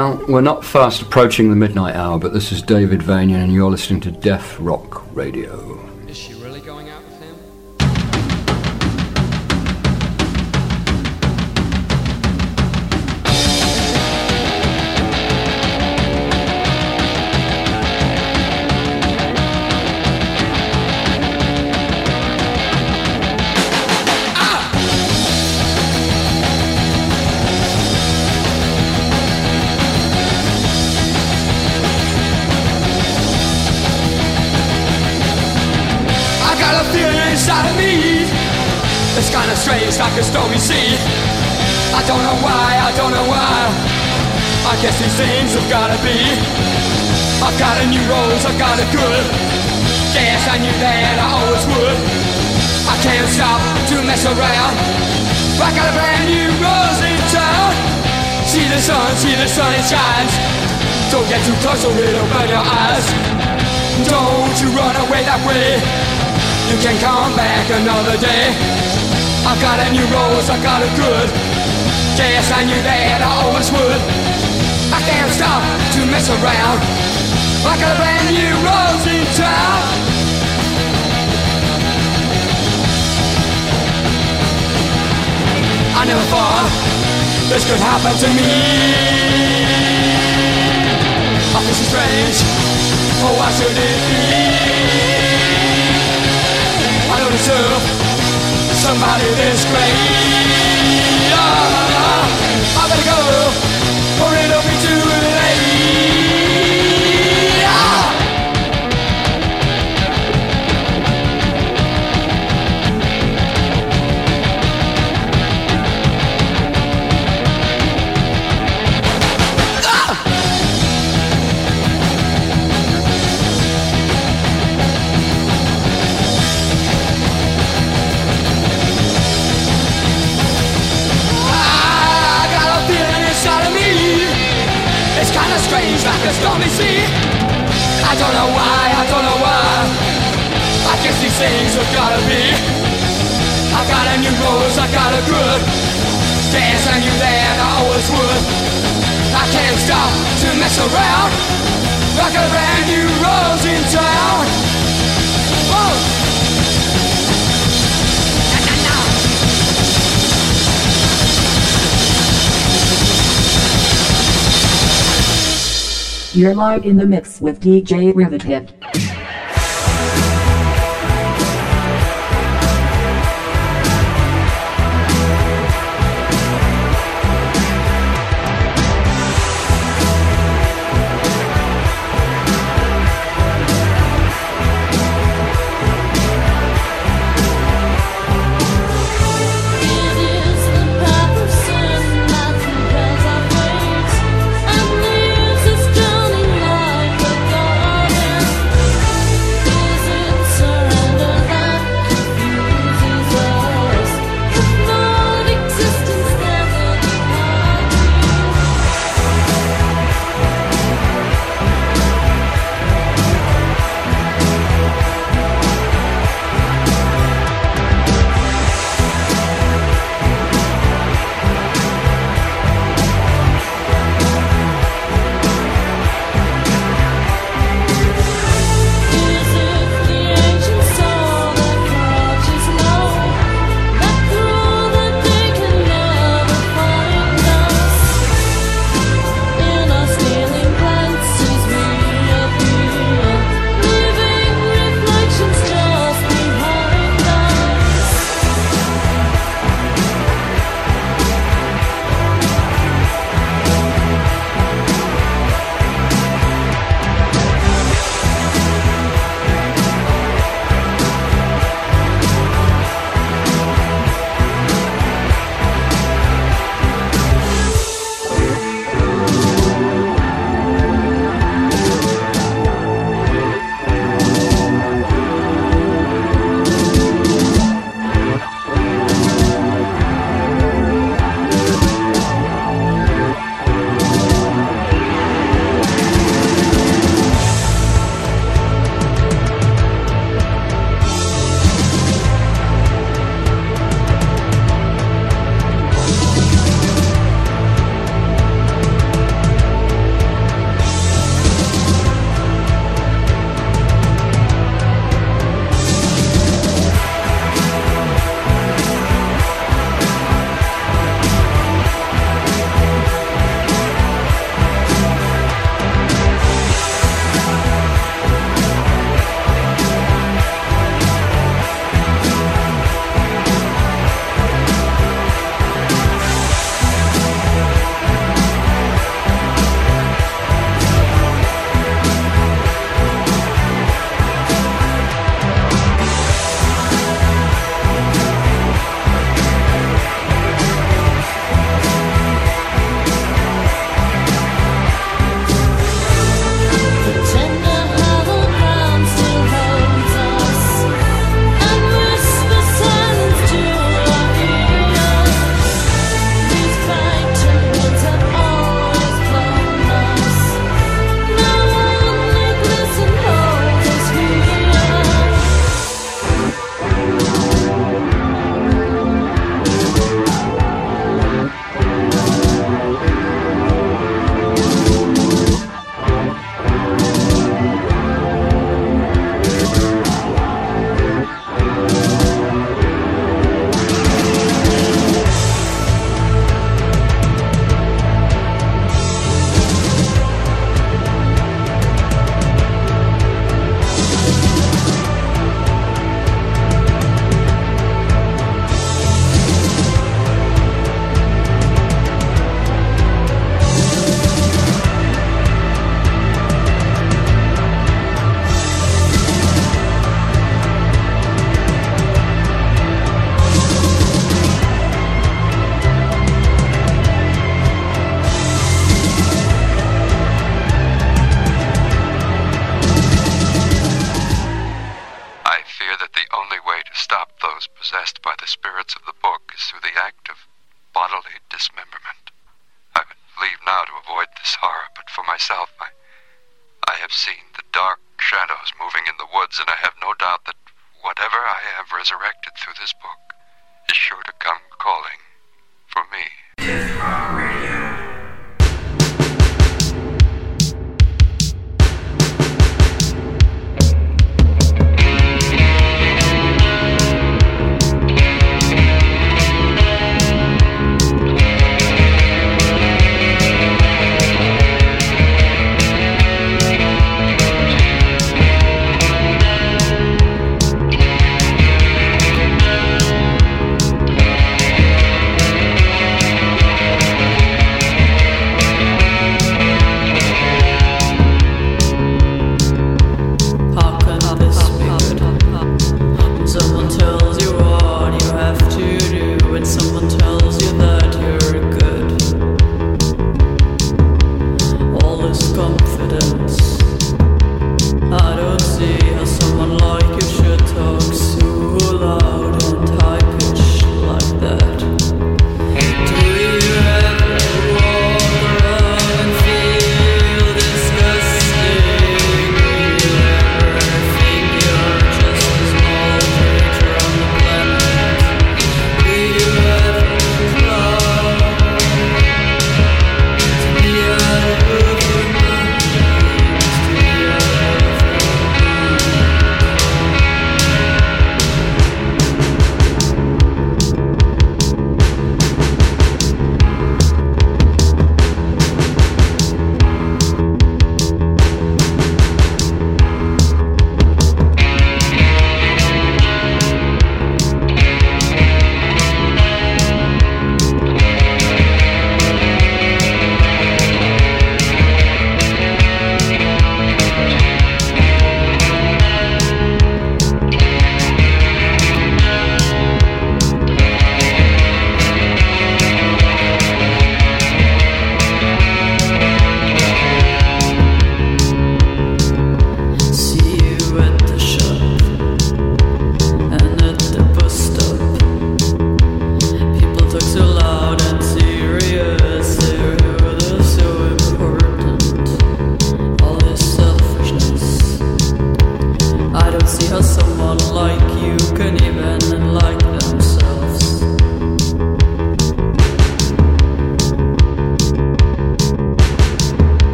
Well, we're not fast approaching the midnight hour, but this is David Vanian, and you're listening to Death Rock Radio. Don't know why, I don't know why. I guess these things have gotta be. I've got a new rose, I've got a good. Guess I knew that I always would. I can't stop to mess around. I got a brand new rose in town. See the sun, see the sun, it shines. Don't get too close or it'll burn your eyes. Don't you run away that way. You can come back another day. I've got a new rose, I got a good. Guess I knew that I always would. I can't stop to mess around. Got a brand new rose in town. I never thought this could happen to me. I feel so strange. Oh, why should it be? I don't deserve somebody this great. Gotta be. I got a new rose, I got a good. Knew that I always would. I can't stop to mess around. Got a brand new rose in town. You're live in the mix with DJ Rivethead.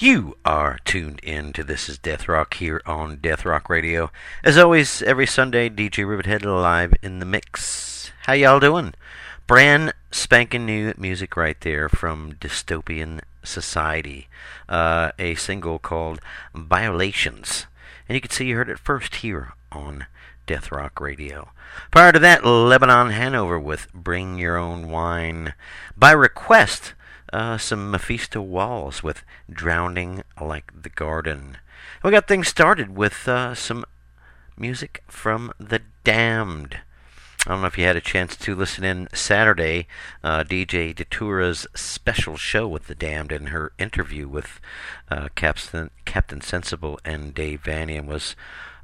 You are tuned in to This is Death Rock here on Death Rock Radio. As always, every Sunday, DJ Rivethead live in the mix. How y'all doing? Brand spanking new music right there from Dystopian Society. Uh, a single called Violations. And you can see you heard it first here on Death Rock Radio. Prior to that, Lebanon Hanover with Bring Your Own Wine. By request, uh, some Mephisto Walz with Drowning Like the Garden. We got things started with uh, some music from The Damned. I don't know if you had a chance to listen in Saturday, uh, DJ Datura's special show with The Damned and her interview with uh, Captain, Captain Sensible and Dave Vanian was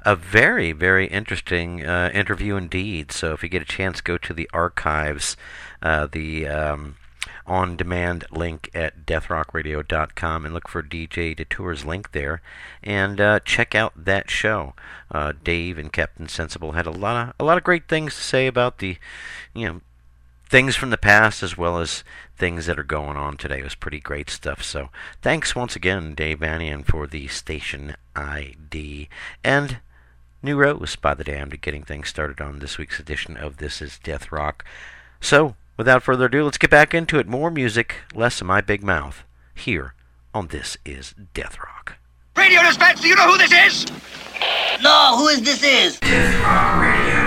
a very, very interesting uh, interview indeed. So if you get a chance, go to the archives. Uh, the um, on demand link at deathrockradio.com and look for DJ Datura's link there and uh, check out that show. Uh, Dave and Captain Sensible had a lot of a lot of great things to say about the you know things from the past as well as things that are going on today. It was pretty great stuff. So thanks once again, Dave Vanian, for the station ID and New Rose by the Damned getting things started on this week's edition of This Is Death Rock. So Without further ado, let's get back into it. More music, less of my big mouth, here on This Is Death Rock. Radio dispatch, do you know who this is? No, who is this is? Death Rock Radio.